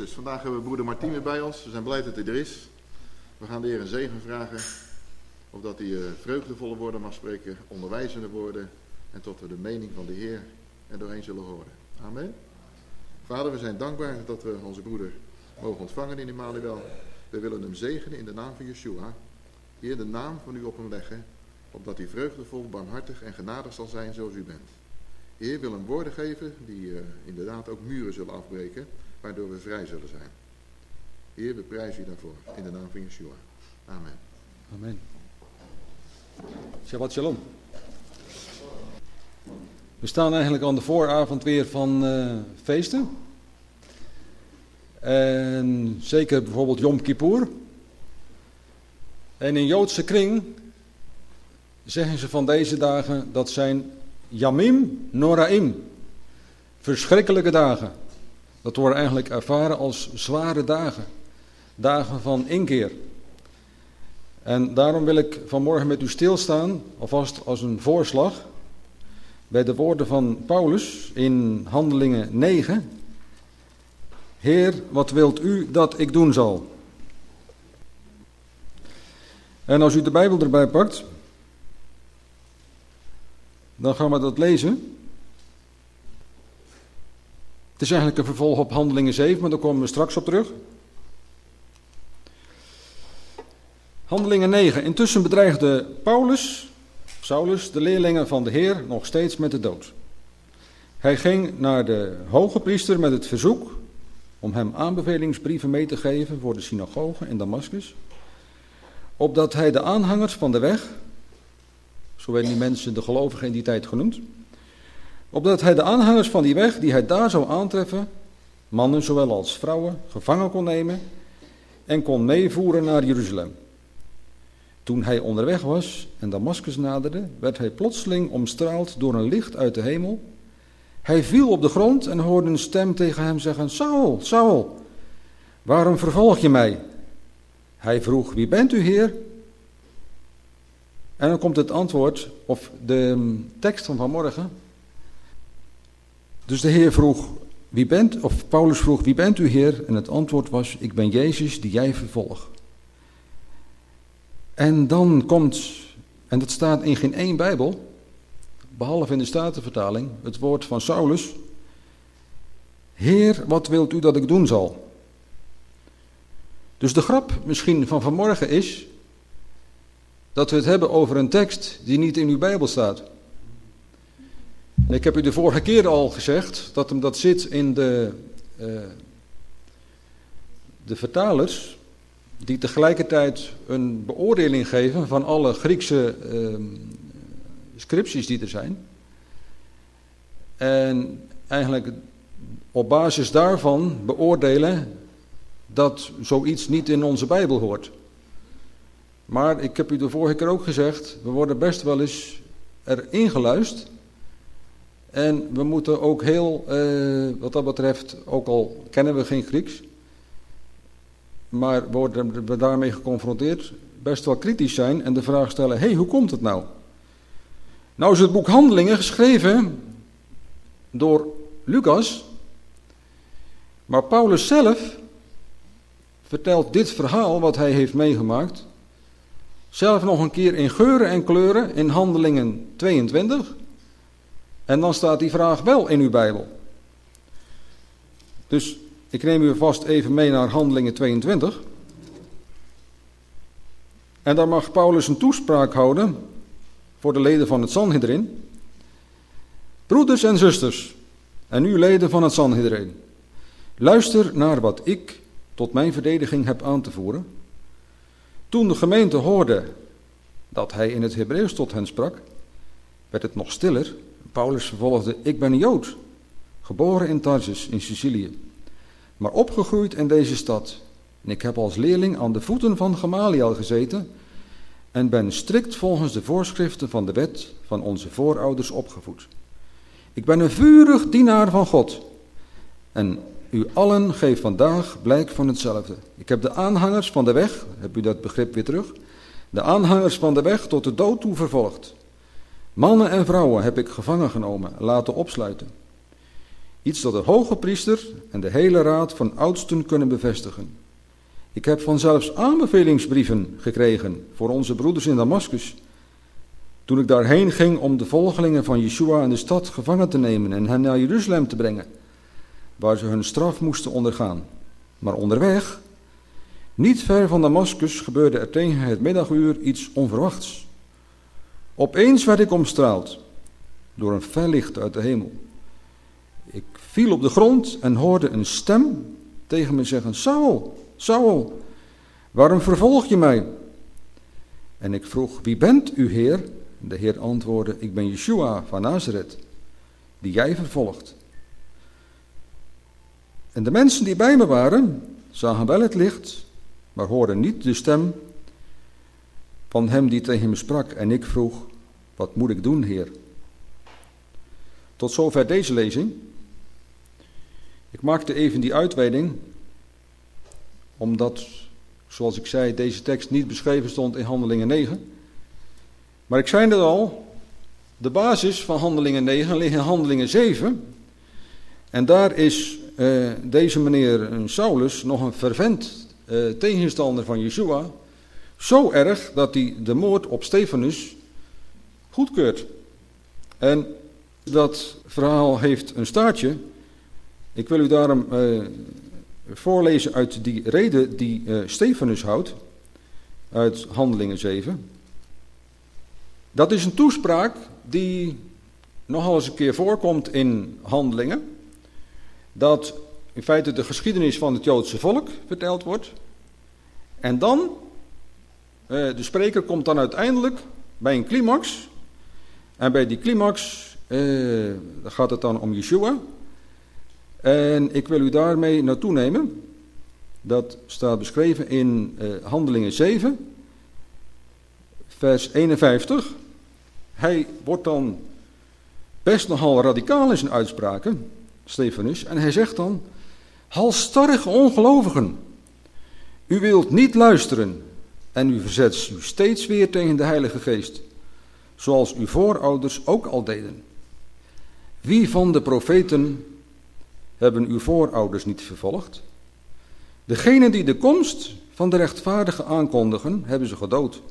Zusters. Vandaag hebben we broeder Martien weer bij ons. We zijn blij dat hij er is. We gaan de Heer een zegen vragen. Opdat hij uh, vreugdevolle woorden mag spreken, onderwijzende woorden. En tot we de mening van de Heer er doorheen zullen horen. Amen. Vader, we zijn dankbaar dat we onze broeder mogen ontvangen in Emmanuel. We willen hem zegenen in de naam van Yeshua. Heer, de naam van u op hem leggen. Opdat hij vreugdevol, barmhartig en genadig zal zijn zoals u bent. Heer wil hem woorden geven die uh, inderdaad ook muren zullen afbreken, waardoor we vrij zullen zijn. Heer, we prijzen u daarvoor, in de naam van Yeshua. Amen. Amen. Shabbat shalom. We staan eigenlijk aan de vooravond weer van uh, feesten. En zeker bijvoorbeeld Yom Kippur. En in Joodse kring zeggen ze van deze dagen dat zijn Yamim Noraim. Verschrikkelijke dagen. Dat worden eigenlijk ervaren als zware dagen. Dagen van inkeer. En daarom wil ik vanmorgen met u stilstaan, alvast als een voorslag, bij de woorden van Paulus in Handelingen 9. Heer, wat wilt u dat ik doen zal? En als u de Bijbel erbij pakt, dan gaan we dat lezen. Het is eigenlijk een vervolg op Handelingen 7, maar daar komen we straks op terug. Handelingen 9. Intussen bedreigde Paulus, Saulus, de leerlingen van de Heer nog steeds met de dood. Hij ging naar de hoge priester met het verzoek om hem aanbevelingsbrieven mee te geven voor de synagoge in Damascus, opdat hij de aanhangers van de weg, zo werden die mensen de gelovigen in die tijd genoemd, opdat hij de aanhangers van die weg die hij daar zou aantreffen, mannen zowel als vrouwen, gevangen kon nemen en kon meevoeren naar Jeruzalem. Toen hij onderweg was en Damascus naderde, werd hij plotseling omstraald door een licht uit de hemel. Hij viel op de grond en hoorde een stem tegen hem zeggen: Saul, Saul, waarom vervolg je mij? Hij vroeg: Wie bent u, Heer? En dan komt het antwoord, of de tekst van vanmorgen. Dus de Heer vroeg: Wie bent, of Paulus vroeg: Wie bent u, Heer? En het antwoord was: Ik ben Jezus die jij vervolgt. En dan komt, en dat staat in geen één Bijbel, behalve in de Statenvertaling, het woord van Saulus. Heer, wat wilt u dat ik doen zal? Dus de grap misschien van vanmorgen is dat we het hebben over een tekst die niet in uw Bijbel staat. Ik heb u de vorige keer al gezegd dat hem dat zit in de, uh, de vertalers die tegelijkertijd een beoordeling geven van alle Griekse uh, scripties die er zijn. En eigenlijk op basis daarvan beoordelen dat zoiets niet in onze Bijbel hoort. Maar ik heb u de vorige keer ook gezegd, we worden best wel eens erin geluisterd. En we moeten ook heel, uh, wat dat betreft, ook al kennen we geen Grieks, maar worden we daarmee geconfronteerd, best wel kritisch zijn en de vraag stellen: hé, hey, hoe komt het nou? Nou is het boek Handelingen geschreven door Lucas, maar Paulus zelf vertelt dit verhaal wat hij heeft meegemaakt, zelf nog een keer in geuren en kleuren in Handelingen 22. En dan staat die vraag wel in uw Bijbel. Dus ik neem u vast even mee naar Handelingen 22. En daar mag Paulus een toespraak houden voor de leden van het Sanhedrin. Broeders en zusters, en u leden van het Sanhedrin, luister naar wat ik tot mijn verdediging heb aan te voeren. Toen de gemeente hoorde dat hij in het Hebreeuws tot hen sprak, werd het nog stiller. Paulus vervolgde: Ik ben een Jood, geboren in Tarsus in Sicilië maar opgegroeid in deze stad. En ik heb als leerling aan de voeten van Gamaliel gezeten en ben strikt volgens de voorschriften van de wet van onze voorouders opgevoed. Ik ben een vurig dienaar van God en u allen geeft vandaag blijk van hetzelfde. Ik heb de aanhangers van de weg, heb u dat begrip weer terug, de aanhangers van de weg tot de dood toe vervolgd. Mannen en vrouwen heb ik gevangen genomen, laten opsluiten. Iets dat de hoge priester en de hele raad van oudsten kunnen bevestigen. Ik heb vanzelfs aanbevelingsbrieven gekregen voor onze broeders in Damascus. Toen ik daarheen ging om de volgelingen van Yeshua in de stad gevangen te nemen en hen naar Jeruzalem te brengen, waar ze hun straf moesten ondergaan. Maar onderweg, niet ver van Damascus, gebeurde er tegen het middaguur iets onverwachts. Opeens werd ik omstraald door een fel licht uit de hemel. Ik viel op de grond en hoorde een stem tegen me zeggen: Saul, Saul, waarom vervolg je mij? En ik vroeg: Wie bent u, Heer? De Heer antwoordde: Ik ben Yeshua van Nazareth, die jij vervolgt. En de mensen die bij me waren, zagen wel het licht, maar hoorden niet de stem van hem die tegen me sprak. En ik vroeg: Wat moet ik doen, Heer? Tot zover deze lezing. Ik maakte even die uitweiding, omdat, zoals ik zei, deze tekst niet beschreven stond in Handelingen 9. Maar ik zei net al, de basis van Handelingen 9 ligt in Handelingen 7. En daar is uh, deze meneer Saulus nog een fervent uh, tegenstander van Yeshua. Zo erg dat hij de moord op Stefanus goedkeurt. En dat verhaal heeft een staartje. Ik wil u daarom uh, voorlezen uit die reden die uh, Stefanus houdt, uit Handelingen 7. Dat is een toespraak die nogal eens een keer voorkomt in Handelingen. Dat in feite de geschiedenis van het Joodse volk verteld wordt. En dan, de spreker komt dan uiteindelijk bij een climax. En bij die climax uh, gaat het dan om Yeshua. En ik wil u daarmee naartoe nemen. Dat staat beschreven in uh, Handelingen 7, vers 51. Hij wordt dan best nogal radicaal in zijn uitspraken, Stefanus. En hij zegt dan, halstarrige ongelovigen, u wilt niet luisteren en u verzet u steeds weer tegen de Heilige Geest, zoals uw voorouders ook al deden. Wie van de profeten hebben uw voorouders niet vervolgd? Degenen die de komst van de rechtvaardige aankondigen, hebben ze gedood.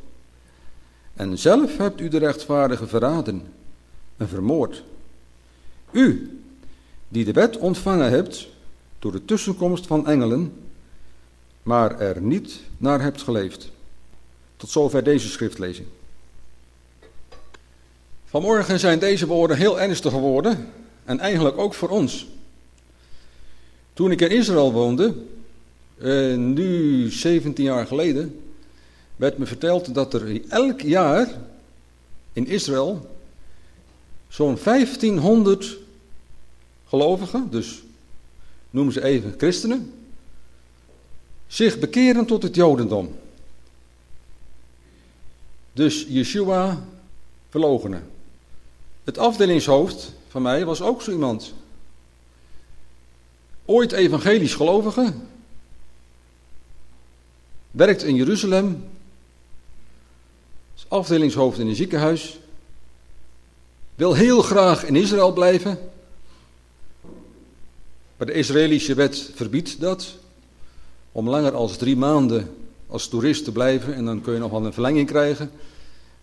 En zelf hebt u de rechtvaardige verraden en vermoord. U, die de wet ontvangen hebt door de tussenkomst van engelen, maar er niet naar hebt geleefd. Tot zover deze schriftlezing. Vanmorgen zijn deze woorden heel ernstig geworden en eigenlijk ook voor ons. Toen ik in Israël woonde, eh, nu 17 jaar geleden, werd me verteld dat er elk jaar in Israël zo'n 1500 gelovigen, dus noemen ze even christenen, zich bekeren tot het Jodendom. Dus Yeshua verlogenen. Het afdelingshoofd van mij was ook zo iemand. Ooit evangelisch gelovige. Werkt in Jeruzalem. Is afdelingshoofd in een ziekenhuis. Wil heel graag in Israël blijven. Maar de Israëlische wet verbiedt dat. Om langer als drie maanden als toerist te blijven. En dan kun je nog wel een verlenging krijgen.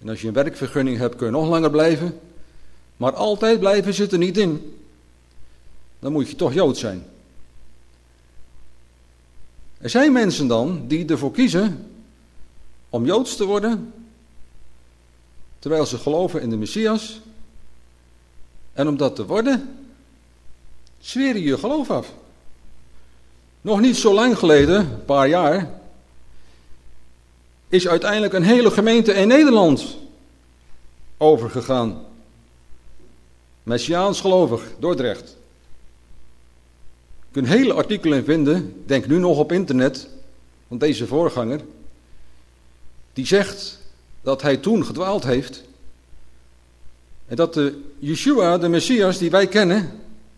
En als je een werkvergunning hebt kun je nog langer blijven. Maar altijd blijven ze er niet in. Dan moet je toch Jood zijn. Er zijn mensen dan die ervoor kiezen om Joods te worden, terwijl ze geloven in de Messias. En om dat te worden, zweren je geloof af. Nog niet zo lang geleden, een paar jaar, is uiteindelijk een hele gemeente in Nederland overgegaan Messiaans gelovig, Dordrecht. Je kunt hele artikelen vinden, denk nu nog op internet, van deze voorganger. Die zegt dat hij toen gedwaald heeft. En dat de Yeshua, de Messias die wij kennen,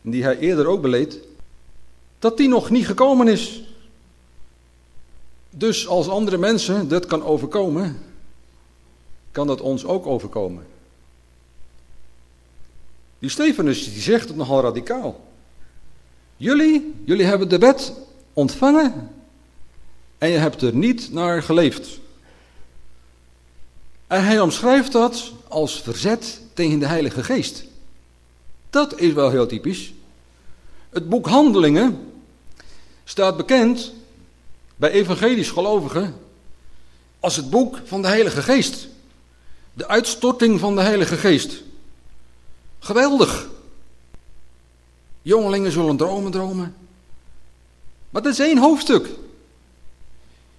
en die hij eerder ook beleed, dat die nog niet gekomen is. Dus als andere mensen dat kan overkomen, kan dat ons ook overkomen. Die Stefanus die zegt het nogal radicaal. Jullie, jullie hebben de wet ontvangen en je hebt er niet naar geleefd. En hij omschrijft dat als verzet tegen de Heilige Geest. Dat is wel heel typisch. Het boek Handelingen staat bekend bij evangelisch gelovigen als het boek van de Heilige Geest. De uitstorting van de Heilige Geest. Geweldig. Jongelingen zullen dromen dromen. Maar dat is één hoofdstuk.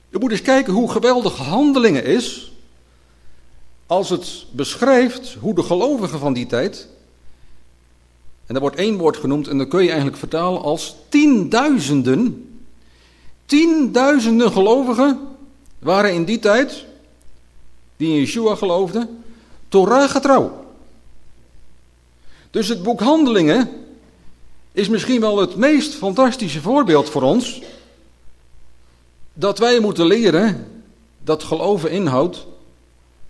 Je moet eens kijken hoe geweldig handelingen is. Als het beschrijft hoe de gelovigen van die tijd. En daar wordt één woord genoemd en dat kun je eigenlijk vertalen als tienduizenden. Tienduizenden gelovigen waren in die tijd, die in Yeshua geloofden, Torah getrouw. Dus het boek Handelingen is misschien wel het meest fantastische voorbeeld voor ons. Dat wij moeten leren dat geloven inhoudt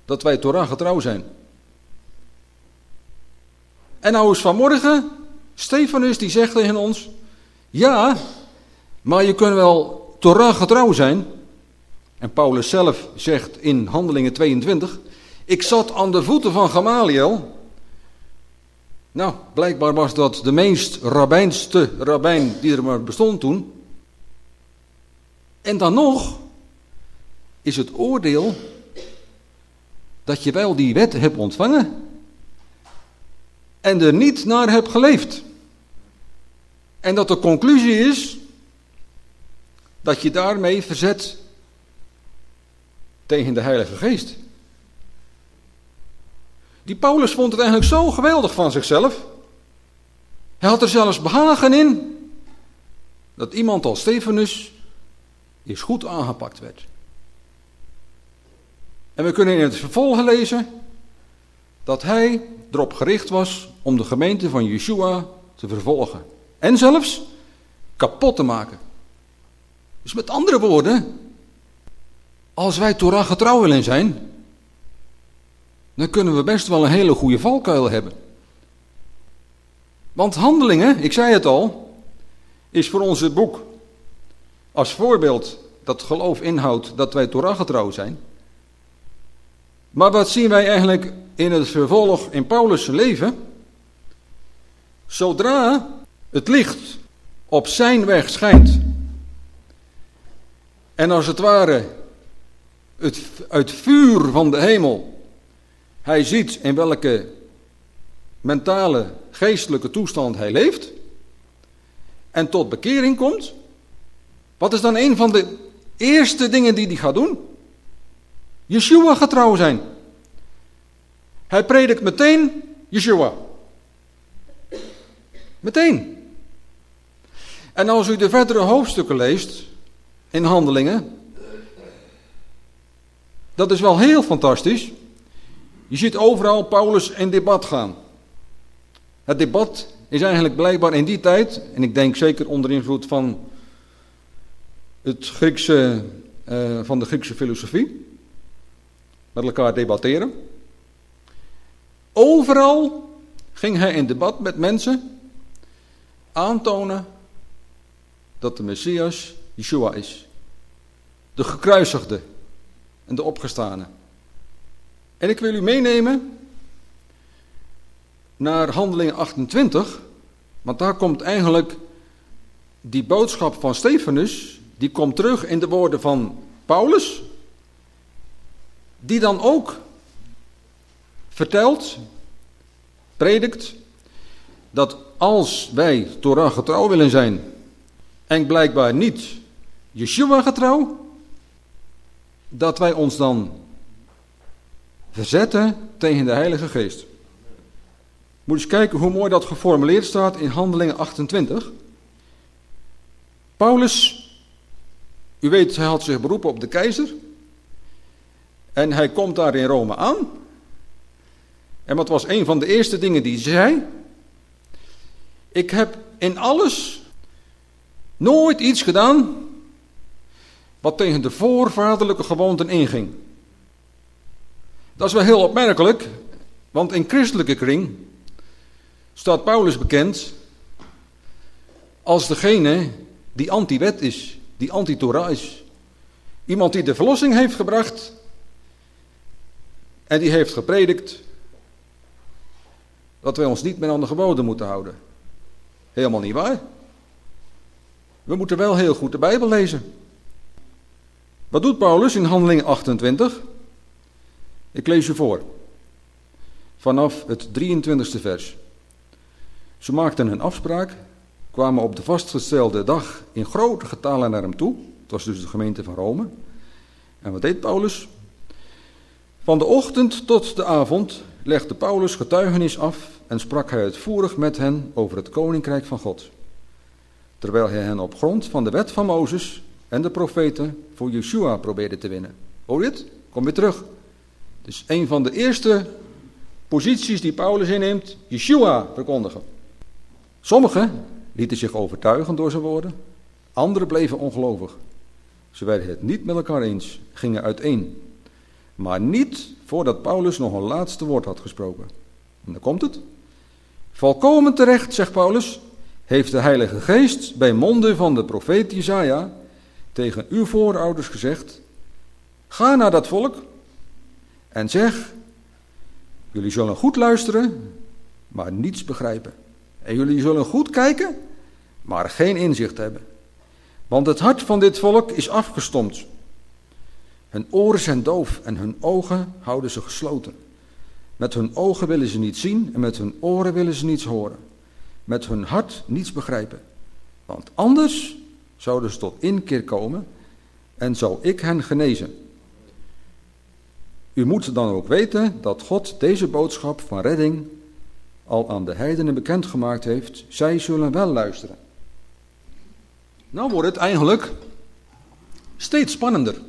dat wij Torah getrouw zijn. En nou is vanmorgen, Stefanus die zegt tegen ons, ja, maar je kunt wel Torah getrouw zijn. En Paulus zelf zegt in Handelingen 22, ik zat aan de voeten van Gamaliel. Nou, blijkbaar was dat de meest rabbijnste rabbijn die er maar bestond toen. En dan nog is het oordeel dat je wel die wet hebt ontvangen en er niet naar hebt geleefd. En dat de conclusie is dat je daarmee verzet tegen de Heilige Geest. Die Paulus vond het eigenlijk zo geweldig van zichzelf. Hij had er zelfs behagen in dat iemand als Stefanus is goed aangepakt werd. En we kunnen in het vervolg lezen dat hij erop gericht was om de gemeente van Yeshua te vervolgen. En zelfs kapot te maken. Dus met andere woorden, als wij Torah getrouw willen zijn, dan kunnen we best wel een hele goede valkuil hebben. Want handelingen, ik zei het al, is voor ons het boek als voorbeeld dat geloof inhoudt dat wij Torah getrouw zijn. Maar wat zien wij eigenlijk in het vervolg in Paulus' leven? Zodra het licht op zijn weg schijnt en als het ware het vuur van de hemel, hij ziet in welke mentale, geestelijke toestand hij leeft en tot bekering komt, wat is dan een van de eerste dingen die hij gaat doen? Yeshua getrouw zijn. Hij predikt meteen Yeshua. Meteen. En als u de verdere hoofdstukken leest in handelingen, dat is wel heel fantastisch. Je ziet overal Paulus in debat gaan. Het debat is eigenlijk blijkbaar in die tijd, en ik denk zeker onder invloed van, het Griekse, uh, van de Griekse filosofie, met elkaar debatteren. Overal ging hij in debat met mensen aantonen dat de Messias Yeshua is. De gekruisigde en de opgestane. En ik wil u meenemen naar handelingen 28, want daar komt eigenlijk die boodschap van Stefanus, die komt terug in de woorden van Paulus, die dan ook vertelt, predikt, dat als wij Torah getrouw willen zijn en blijkbaar niet Yeshua getrouw, dat wij ons dan verzetten tegen de Heilige Geest. Moet eens kijken hoe mooi dat geformuleerd staat in Handelingen 28. Paulus, u weet, hij had zich beroepen op de keizer. En hij komt daar in Rome aan. En wat was een van de eerste dingen die hij zei? Ik heb in alles nooit iets gedaan wat tegen de voorvaderlijke gewoonten inging. Dat is wel heel opmerkelijk, want in christelijke kring staat Paulus bekend als degene die anti-wet is, die anti-Torah is. Iemand die de verlossing heeft gebracht en die heeft gepredikt dat wij ons niet meer aan de geboden moeten houden. Helemaal niet waar. We moeten wel heel goed de Bijbel lezen. Wat doet Paulus in Handelingen 28? Ik lees je voor. Vanaf het 23e vers. Ze maakten een afspraak, kwamen op de vastgestelde dag in grote getalen naar hem toe. Het was dus de gemeente van Rome. En wat deed Paulus? Van de ochtend tot de avond legde Paulus getuigenis af en sprak hij uitvoerig met hen over het koninkrijk van God. Terwijl hij hen op grond van de wet van Mozes en de profeten voor Yeshua probeerde te winnen. Hoor het? Kom weer terug. Dus een van de eerste posities die Paulus inneemt, Yeshua verkondigen. Sommigen lieten zich overtuigen door zijn woorden, anderen bleven ongelovig. Ze werden het niet met elkaar eens, gingen uiteen. Maar niet voordat Paulus nog een laatste woord had gesproken. En dan komt het. Volkomen terecht, zegt Paulus, heeft de Heilige Geest bij monden van de profeet Jezaja tegen uw voorouders gezegd: Ga naar dat volk en zeg: Jullie zullen goed luisteren, maar niets begrijpen. En jullie zullen goed kijken, maar geen inzicht hebben. Want het hart van dit volk is afgestompt. Hun oren zijn doof en hun ogen houden ze gesloten. Met hun ogen willen ze niet zien en met hun oren willen ze niets horen. Met hun hart niets begrijpen. Want anders zouden ze tot inkeer komen en zou ik hen genezen. U moet dan ook weten dat God deze boodschap van redding al aan de heidenen bekendgemaakt heeft. Zij zullen wel luisteren. Nou wordt het eigenlijk steeds spannender.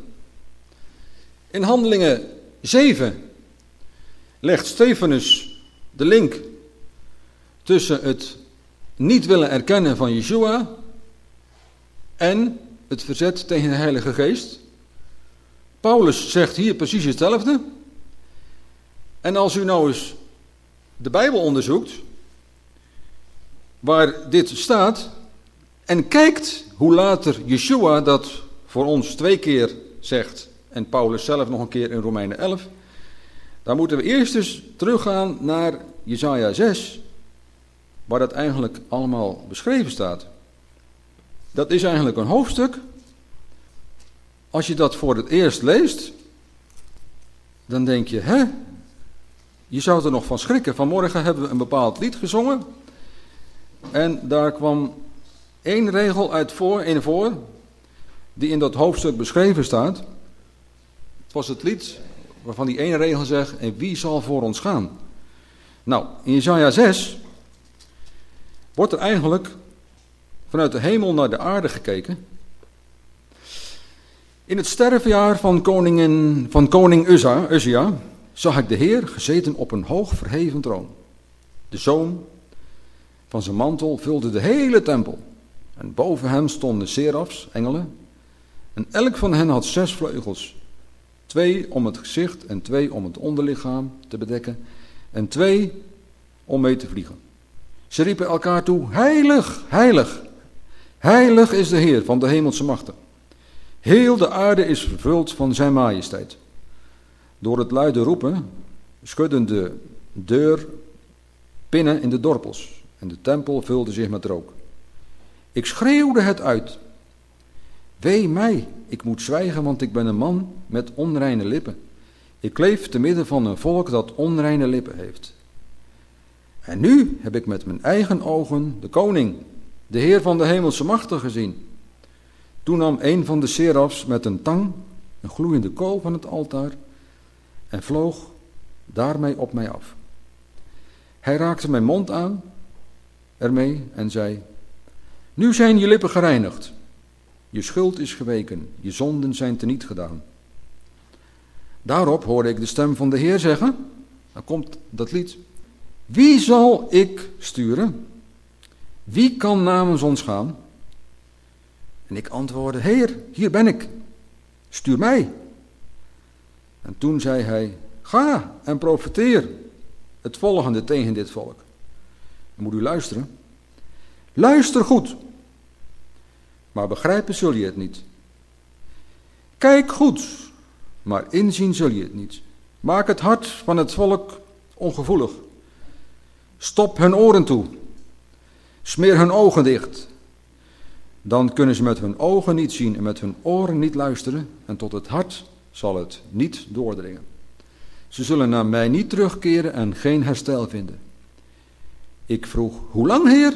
In Handelingen 7 legt Stefanus de link tussen het niet willen erkennen van Yeshua en het verzet tegen de Heilige Geest. Paulus zegt hier precies hetzelfde. En als u nou eens de Bijbel onderzoekt, waar dit staat, en kijkt hoe later Yeshua dat voor ons twee keer zegt, en Paulus zelf nog een keer in Romeinen 11, dan moeten we eerst eens teruggaan naar Jesaja 6, waar dat eigenlijk allemaal beschreven staat. Dat is eigenlijk een hoofdstuk. Als je dat voor het eerst leest, dan denk je, hè? Je zou er nog van schrikken. Vanmorgen hebben we een bepaald lied gezongen. En daar kwam één regel uit voor, in voor, die in dat hoofdstuk beschreven staat. Het was het lied waarvan die ene regel zegt, en wie zal voor ons gaan? Nou, in Jesaja 6 wordt er eigenlijk vanuit de hemel naar de aarde gekeken. In het sterfjaar van, koningin, van koning Uzza, Uzia zag ik de Heer gezeten op een hoog verheven troon. De zoom van zijn mantel vulde de hele tempel. En boven hem stonden serafs, engelen. En elk van hen had zes vleugels. Twee om het gezicht en twee om het onderlichaam te bedekken. En twee om mee te vliegen. Ze riepen elkaar toe, heilig, heilig. Heilig is de Heer van de hemelse machten. Heel de aarde is vervuld van zijn majesteit. Door het luide roepen schudden de deur pinnen in de dorpels en de tempel vulde zich met rook. Ik schreeuwde het uit. Wee mij, ik moet zwijgen, want ik ben een man met onreine lippen. Ik leef te midden van een volk dat onreine lippen heeft. En nu heb ik met mijn eigen ogen de koning, de Heer van de hemelse machten gezien. Toen nam een van de serafs met een tang een gloeiende kool van het altaar en vloog daarmee op mij af. Hij raakte mijn mond aan ermee en zei: Nu zijn je lippen gereinigd. Je schuld is geweken, je zonden zijn teniet gedaan. Daarop hoorde ik de stem van de Heer zeggen: Dan komt dat lied. Wie zal ik sturen? Wie kan namens ons gaan? En ik antwoordde: Heer, hier ben ik. Stuur mij. En toen zei hij: Ga en profeteer het volgende tegen dit volk. Dan moet u luisteren. Luister goed, maar begrijpen zul je het niet. Kijk goed, maar inzien zul je het niet. Maak het hart van het volk ongevoelig. Stop hun oren toe. Smeer hun ogen dicht. Dan kunnen ze met hun ogen niet zien en met hun oren niet luisteren en tot het hart zal het niet doordringen. Ze zullen naar mij niet terugkeren en geen herstel vinden. Ik vroeg, hoe lang, Heer?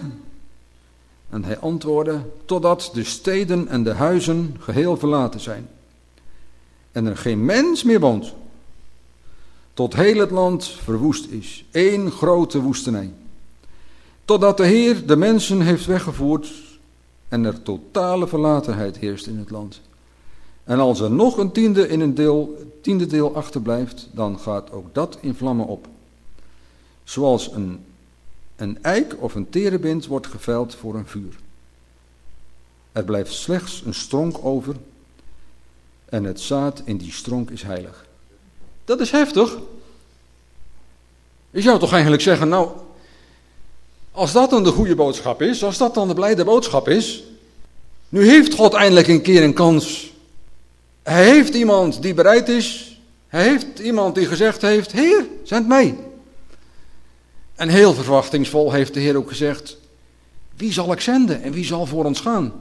En hij antwoordde, totdat de steden en de huizen geheel verlaten zijn. En er geen mens meer woont. Tot heel het land verwoest is. één grote woestenij. Totdat de Heer de mensen heeft weggevoerd en er totale verlatenheid heerst in het land. En als er nog een tiende in een deel, tiende deel achterblijft, dan gaat ook dat in vlammen op. Zoals een, een eik of een terebint wordt geveld voor een vuur. Er blijft slechts een stronk over en het zaad in die stronk is heilig. Dat is heftig. Je zou toch eigenlijk zeggen, nou, als dat dan de goede boodschap is, als dat dan de blijde boodschap is, nu heeft God eindelijk een keer een kans. Hij heeft iemand die bereid is, hij heeft iemand die gezegd heeft, Heer, zend mij. En heel verwachtingsvol heeft de Heer ook gezegd, wie zal ik zenden en wie zal voor ons gaan?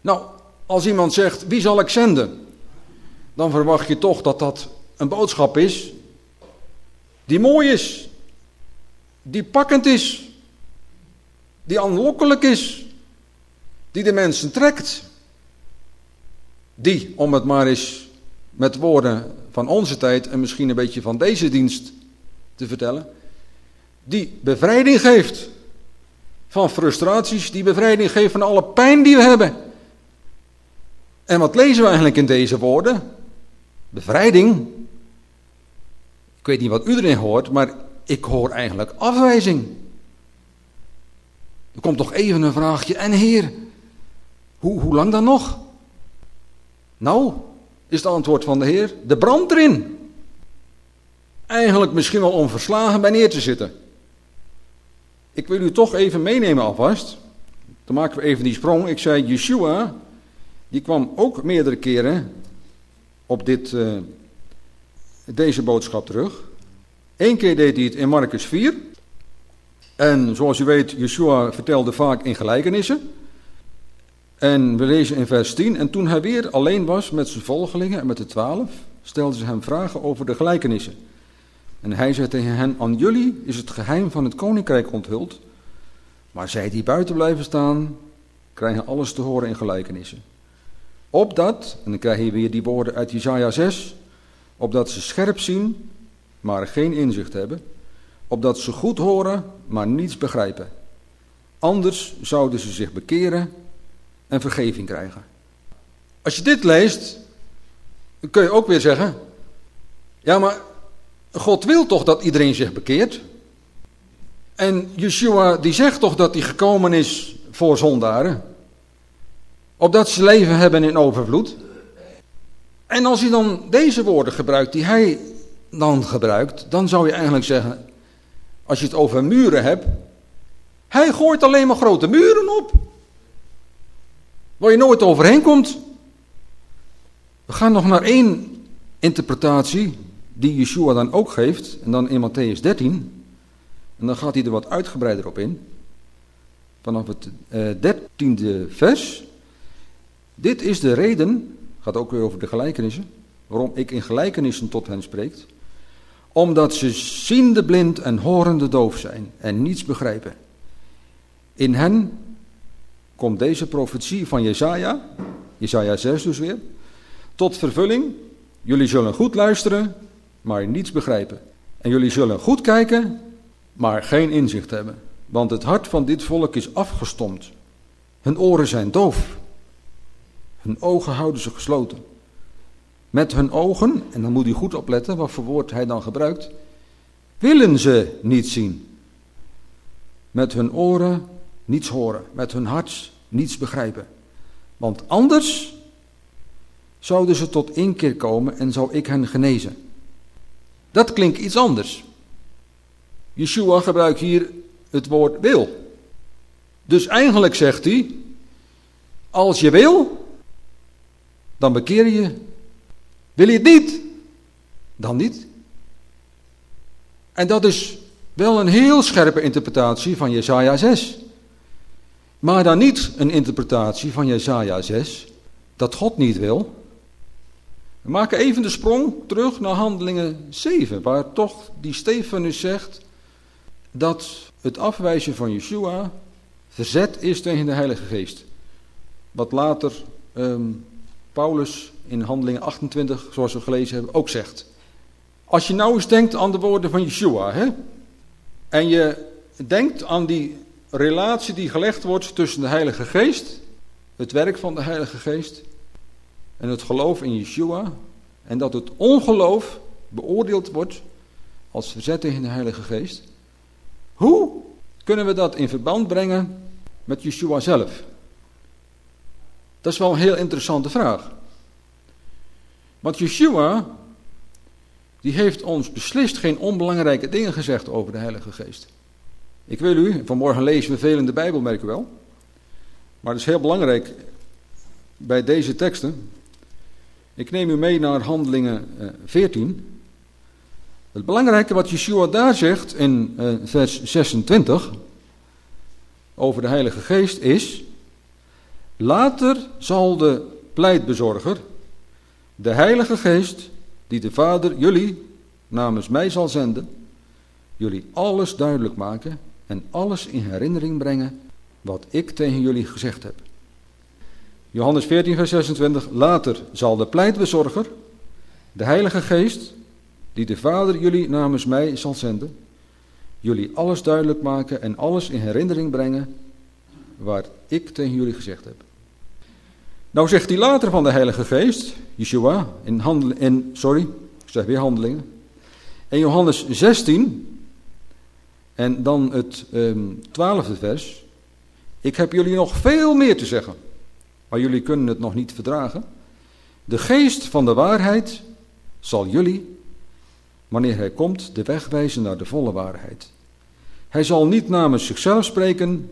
Nou, als iemand zegt, wie zal ik zenden? Dan verwacht je toch dat dat een boodschap is die mooi is, die pakkend is, die aanlokkelijk is, die de mensen trekt. Die, om het maar eens met woorden van onze tijd en misschien een beetje van deze dienst te vertellen, die bevrijding geeft van frustraties, die bevrijding geeft van alle pijn die we hebben. En wat lezen we eigenlijk in deze woorden? Bevrijding. Ik weet niet wat u erin hoort, maar ik hoor eigenlijk afwijzing. Er komt toch even een vraagje. En heer, hoe, hoe lang dan nog? Nou, is het antwoord van de heer, de brand erin. Eigenlijk misschien wel om verslagen bij neer te zitten. Ik wil u toch even meenemen alvast. Dan maken we even die sprong. Ik zei, Yeshua, die kwam ook meerdere keren op dit, uh, deze boodschap terug. Eén keer deed hij het in Marcus 4. En zoals u weet, Yeshua vertelde vaak in gelijkenissen. En we lezen in vers 10. En toen hij weer alleen was met zijn volgelingen en met de twaalf, stelden ze hem vragen over de gelijkenissen. En hij zei tegen hen: Aan jullie is het geheim van het koninkrijk onthuld. Maar zij die buiten blijven staan, krijgen alles te horen in gelijkenissen. Opdat, en dan krijg je weer die woorden uit Jesaja 6, opdat ze scherp zien, maar geen inzicht hebben, opdat ze goed horen, maar niets begrijpen. Anders zouden ze zich bekeren en vergeving krijgen. Als je dit leest, dan kun je ook weer zeggen, ja maar God wil toch dat iedereen zich bekeert? En Yeshua die zegt toch dat hij gekomen is voor zondaren? Opdat ze leven hebben in overvloed. En als hij dan deze woorden gebruikt die hij dan gebruikt, dan zou je eigenlijk zeggen, als je het over muren hebt, hij gooit alleen maar grote muren op. Waar je nooit overheen komt. We gaan nog naar één interpretatie die Yeshua dan ook geeft, en dan in Matthäus 13. En dan gaat hij er wat uitgebreider op in. Vanaf het eh, dertiende vers. Dit is de reden, gaat ook weer over de gelijkenissen, waarom ik in gelijkenissen tot hen spreek. Omdat ze ziende blind en horende doof zijn en niets begrijpen. In hen komt deze profetie van Jesaja, Jesaja 6 dus weer, tot vervulling. Jullie zullen goed luisteren, maar niets begrijpen. En jullie zullen goed kijken, maar geen inzicht hebben. Want het hart van dit volk is afgestomd. Hun oren zijn doof. Hun ogen houden ze gesloten. Met hun ogen, en dan moet u goed opletten wat voor woord hij dan gebruikt, willen ze niet zien. Met hun oren niets horen, met hun hart niets begrijpen. Want anders zouden ze tot inkeer komen en zou ik hen genezen. Dat klinkt iets anders. Yeshua gebruikt hier het woord wil. Dus eigenlijk zegt hij, Als je wil, dan bekeer je. Wil je het niet? Dan niet. En dat is wel een heel scherpe interpretatie van Jesaja 6. Maar dan niet een interpretatie van Jesaja 6 dat God niet wil. We maken even de sprong terug naar handelingen 7, waar toch die Stefanus zegt dat het afwijzen van Yeshua verzet is tegen de Heilige Geest. Wat later ehm, Paulus in handelingen 28, zoals we gelezen hebben, ook zegt. Als je nou eens denkt aan de woorden van Yeshua, hè, en je denkt aan die relatie die gelegd wordt tussen de Heilige Geest, het werk van de Heilige Geest, en het geloof in Yeshua, en dat het ongeloof beoordeeld wordt als verzet tegen de Heilige Geest. Hoe kunnen we dat in verband brengen met Yeshua zelf? Dat is wel een heel interessante vraag. Want Yeshua, die heeft ons beslist geen onbelangrijke dingen gezegd over de Heilige Geest. Ik wil u, vanmorgen lezen we veel in de Bijbel, merk u wel. Maar het is heel belangrijk bij deze teksten. Ik neem u mee naar handelingen 14. Eh, het belangrijke wat Yeshua daar zegt in eh, vers 26 over de Heilige Geest is, later zal de pleitbezorger, de Heilige Geest, die de Vader jullie namens mij zal zenden, jullie alles duidelijk maken en alles in herinnering brengen wat ik tegen jullie gezegd heb. Johannes 14, vers 26. Later zal de pleitbezorger, de Heilige Geest, die de Vader jullie namens mij zal zenden, jullie alles duidelijk maken en alles in herinnering brengen waar ik tegen jullie gezegd heb. Nou zegt hij later van de Heilige Geest, Yeshua, in, handel, in sorry, ik zeg weer handelingen, in Johannes 16, en dan het um, twaalfde vers, ik heb jullie nog veel meer te zeggen maar jullie kunnen het nog niet verdragen. De geest van de waarheid zal jullie, wanneer hij komt, de weg wijzen naar de volle waarheid. Hij zal niet namens zichzelf spreken,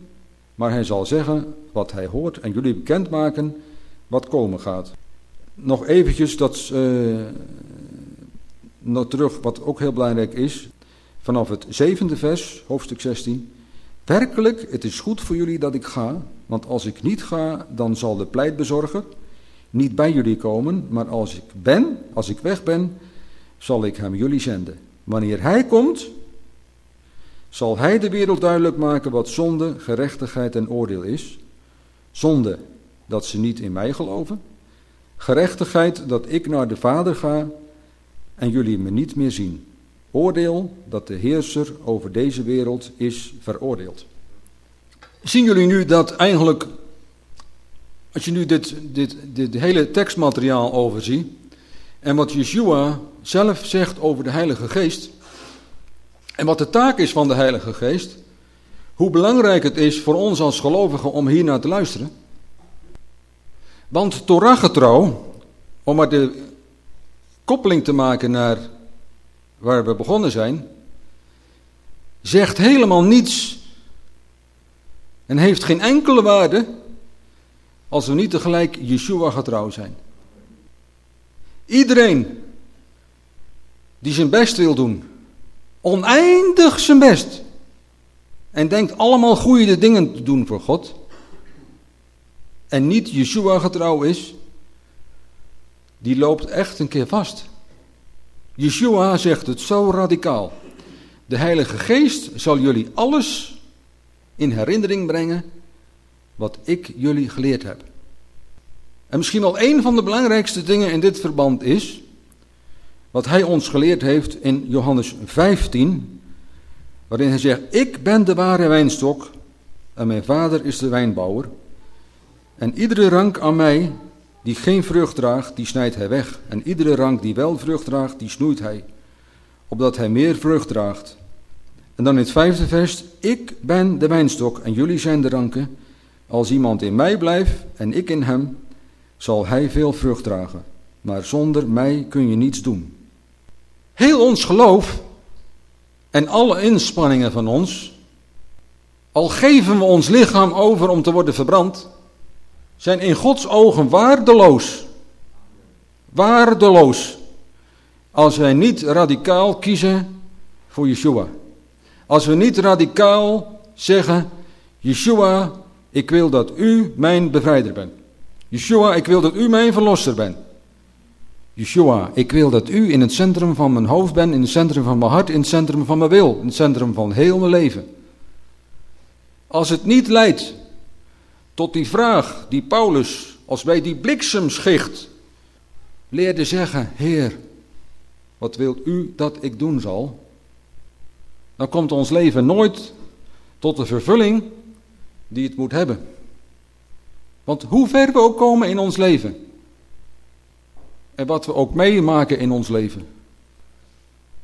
maar hij zal zeggen wat hij hoort en jullie bekendmaken wat komen gaat. Nog eventjes dat, uh, terug, wat ook heel belangrijk is, vanaf het zevende vers, hoofdstuk 16. Werkelijk, het is goed voor jullie dat ik ga, want als ik niet ga, dan zal de pleitbezorger niet bij jullie komen, maar als ik ben, als ik weg ben, zal ik hem jullie zenden. Wanneer hij komt, zal hij de wereld duidelijk maken wat zonde, gerechtigheid en oordeel is. Zonde, dat ze niet in mij geloven. Gerechtigheid, dat ik naar de Vader ga en jullie me niet meer zien. Oordeel, dat de heerser over deze wereld is veroordeeld. Zien jullie nu dat eigenlijk, als je nu dit, dit, dit hele tekstmateriaal overziet, en wat Yeshua zelf zegt over de Heilige Geest, en wat de taak is van de Heilige Geest, hoe belangrijk het is voor ons als gelovigen om hier naar te luisteren. Want Torah-getrouw, om maar de koppeling te maken naar waar we begonnen zijn, zegt helemaal niets en heeft geen enkele waarde als we niet tegelijk Yeshua getrouw zijn. Iedereen die zijn best wil doen, oneindig zijn best, en denkt allemaal goede dingen te doen voor God, en niet Yeshua getrouw is, die loopt echt een keer vast. Yeshua zegt het zo radicaal. De Heilige Geest zal jullie alles in herinnering brengen wat ik jullie geleerd heb. En misschien wel een van de belangrijkste dingen in dit verband is, wat hij ons geleerd heeft in Johannes 15, waarin hij zegt, ik ben de ware wijnstok en mijn vader is de wijnbouwer. En iedere rank aan mij die geen vrucht draagt, die snijdt hij weg. En iedere rank die wel vrucht draagt, die snoeit hij, opdat hij meer vrucht draagt. En dan in het vijfde vers, ik ben de wijnstok en jullie zijn de ranken. Als iemand in mij blijft en ik in hem, zal hij veel vrucht dragen. Maar zonder mij kun je niets doen. Heel ons geloof en alle inspanningen van ons, al geven we ons lichaam over om te worden verbrand, zijn in Gods ogen waardeloos. Waardeloos. Als wij niet radicaal kiezen voor Yeshua. Als we niet radicaal zeggen, Yeshua, ik wil dat u mijn bevrijder bent. Yeshua, ik wil dat u mijn verlosser bent. Yeshua, ik wil dat u in het centrum van mijn hoofd bent, in het centrum van mijn hart, in het centrum van mijn wil, in het centrum van heel mijn leven. Als het niet leidt tot die vraag die Paulus, als bij die bliksemschicht, leerde zeggen, Heer, wat wilt u dat ik doen zal? Dan komt ons leven nooit tot de vervulling die het moet hebben. Want hoe ver we ook komen in ons leven, en wat we ook meemaken in ons leven,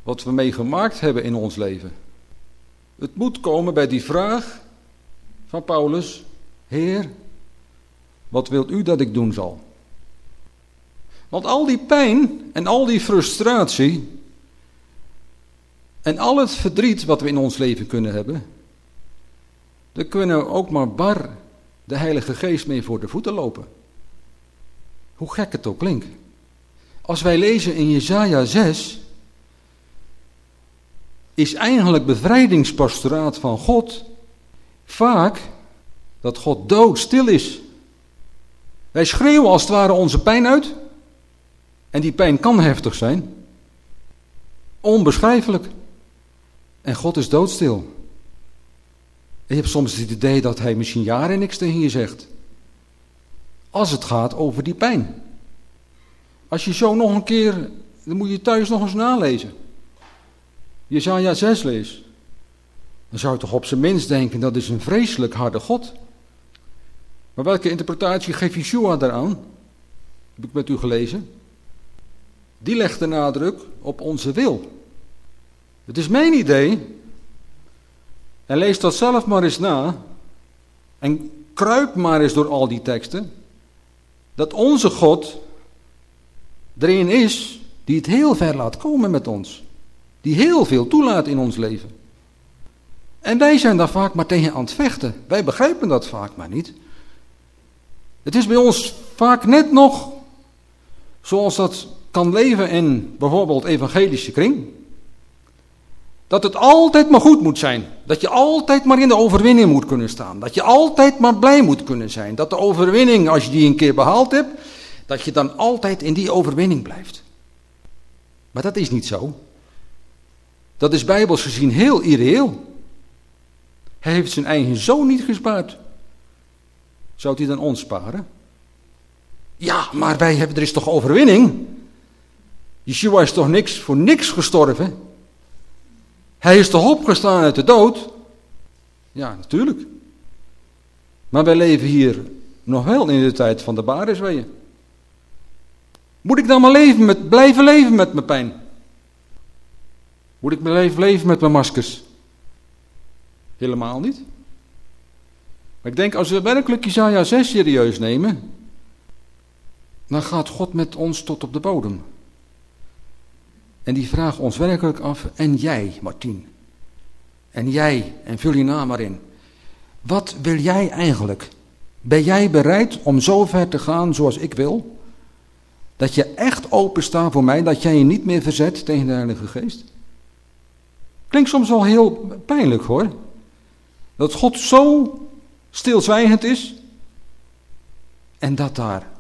wat we meegemaakt hebben in ons leven, het moet komen bij die vraag van Paulus, Heer, wat wilt u dat ik doen zal? Want al die pijn en al die frustratie en al het verdriet wat we in ons leven kunnen hebben, daar kunnen we ook maar bar de Heilige Geest mee voor de voeten lopen. Hoe gek het ook klinkt. Als wij lezen in Jesaja 6, is eigenlijk bevrijdingspastoraat van God vaak dat God doodstil is. Wij schreeuwen als het ware onze pijn uit. En die pijn kan heftig zijn. Onbeschrijfelijk. En God is doodstil. je hebt soms het idee dat hij misschien jaren niks tegen je zegt. Als het gaat over die pijn. Als je zo nog een keer, dan moet je thuis nog eens nalezen. Jezaja 6 lees. Dan zou je toch op zijn minst denken, dat is een vreselijk harde God. Maar welke interpretatie geeft Yeshua daaraan? Heb ik met u gelezen. Die legt de nadruk op onze wil. Het is mijn idee. En lees dat zelf maar eens na. En kruip maar eens door al die teksten. Dat onze God er een is die het heel ver laat komen met ons. Die heel veel toelaat in ons leven. En wij zijn daar vaak maar tegen aan het vechten. Wij begrijpen dat vaak maar niet. Het is bij ons vaak net nog zoals dat kan leven in bijvoorbeeld evangelische kring. Dat het altijd maar goed moet zijn. Dat je altijd maar in de overwinning moet kunnen staan. Dat je altijd maar blij moet kunnen zijn. Dat de overwinning, als je die een keer behaald hebt, dat je dan altijd in die overwinning blijft. Maar dat is niet zo. Dat is bijbels gezien heel irreëel. Hij heeft zijn eigen zoon niet gespaard. Zou hij dan ons sparen? Ja, maar wij hebben, er is toch overwinning? Yeshua is toch niks voor niks gestorven? Hij is toch opgestaan uit de dood? Ja, natuurlijk. Maar wij leven hier nog wel in de tijd van de barisweeën. Moet ik dan maar leven met, blijven leven met mijn pijn? Moet ik blijven leven met mijn maskers? Helemaal niet. Maar ik denk, als we werkelijk Isaiah 6 serieus nemen, dan gaat God met ons tot op de bodem. En die vraagt ons werkelijk af, en jij, Martien? En jij, en vul je naam maar in. Wat wil jij eigenlijk? Ben jij bereid om zo ver te gaan zoals ik wil? Dat je echt openstaat voor mij, dat jij je niet meer verzet tegen de Heilige Geest? Klinkt soms wel heel pijnlijk hoor. Dat God zo stilzwijgend is en dat daar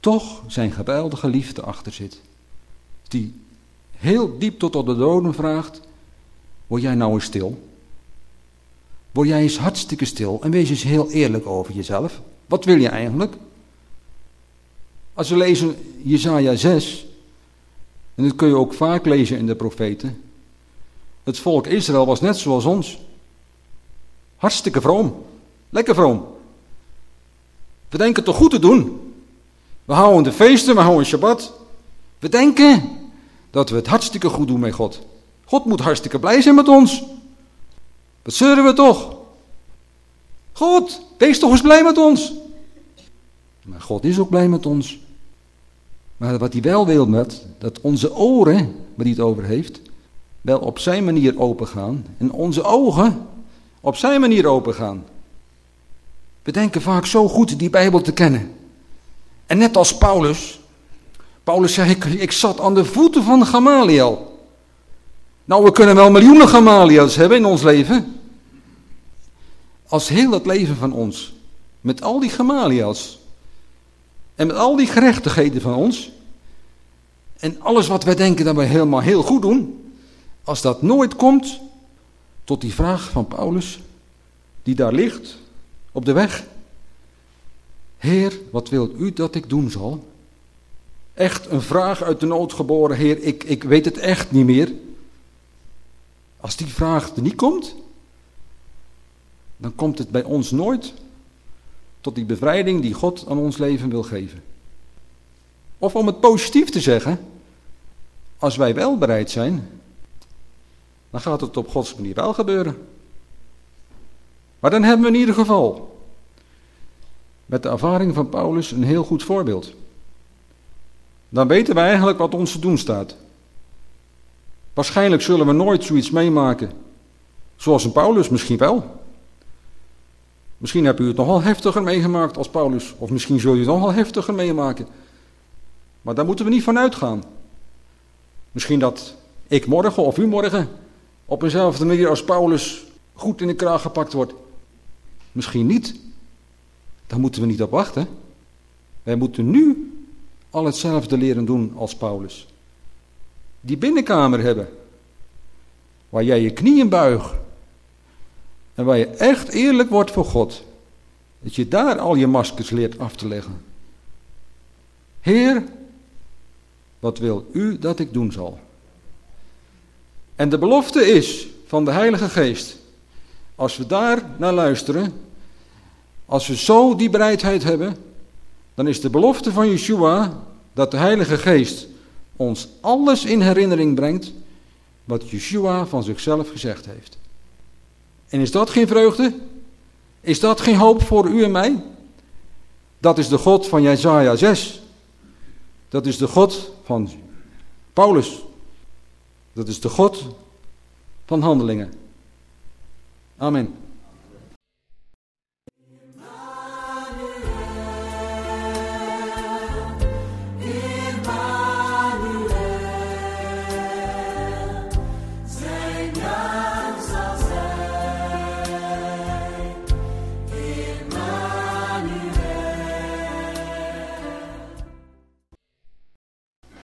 toch zijn geweldige liefde achter zit. Die heel diep tot op de doden vraagt, word jij nou eens stil? Word jij eens hartstikke stil en wees eens heel eerlijk over jezelf. Wat wil je eigenlijk? Als we lezen Jesaja 6, en dat kun je ook vaak lezen in de profeten. Het volk Israël was net zoals ons. Hartstikke vroom. Lekker vroom. We denken toch goed te doen. We houden de feesten, we houden Shabbat. We denken dat we het hartstikke goed doen met God. God moet hartstikke blij zijn met ons. Wat zeuren we toch? God, wees toch eens blij met ons. Maar God is ook blij met ons. Maar wat hij wel wil met, dat onze oren, waar hij het over heeft, wel op zijn manier open gaan. En onze ogen op zijn manier open gaan. We denken vaak zo goed die Bijbel te kennen. En net als Paulus. Paulus zei, ik, ik zat aan de voeten van Gamaliel. Nou, we kunnen wel miljoenen Gamaliels hebben in ons leven. Als heel het leven van ons, met al die Gamaliels. En met al die gerechtigheden van ons. En alles wat wij denken dat we helemaal heel goed doen. Als dat nooit komt tot die vraag van Paulus, die daar ligt op de weg. Heer, wat wilt u dat ik doen zal? Echt een vraag uit de nood geboren, Heer, ik, ik weet het echt niet meer. Als die vraag er niet komt, dan komt het bij ons nooit tot die bevrijding die God aan ons leven wil geven. Of om het positief te zeggen, als wij wel bereid zijn, dan gaat het op Gods manier wel gebeuren. Maar dan hebben we in ieder geval met de ervaring van Paulus een heel goed voorbeeld. Dan weten we eigenlijk wat ons te doen staat. Waarschijnlijk zullen we nooit zoiets meemaken zoals een Paulus, misschien wel. Misschien heb u het nogal heftiger meegemaakt als Paulus, of misschien zul je het nogal heftiger meemaken. Maar daar moeten we niet van uitgaan. Misschien dat ik morgen of u morgen op eenzelfde manier als Paulus goed in de kraag gepakt wordt. Misschien niet. Daar moeten we niet op wachten. Wij moeten nu al hetzelfde leren doen als Paulus. Die binnenkamer hebben. Waar jij je knieën buigt. En waar je echt eerlijk wordt voor God. Dat je daar al je maskers leert af te leggen. Heer, wat wil u dat ik doen zal? En de belofte is van de Heilige Geest. Als we daar naar luisteren, als we zo die bereidheid hebben, dan is de belofte van Yeshua dat de Heilige Geest ons alles in herinnering brengt wat Yeshua van zichzelf gezegd heeft. En is dat geen vreugde? Is dat geen hoop voor u en mij? Dat is de God van Jezaja 6. Dat is de God van Paulus. Dat is de God van handelingen. Amen.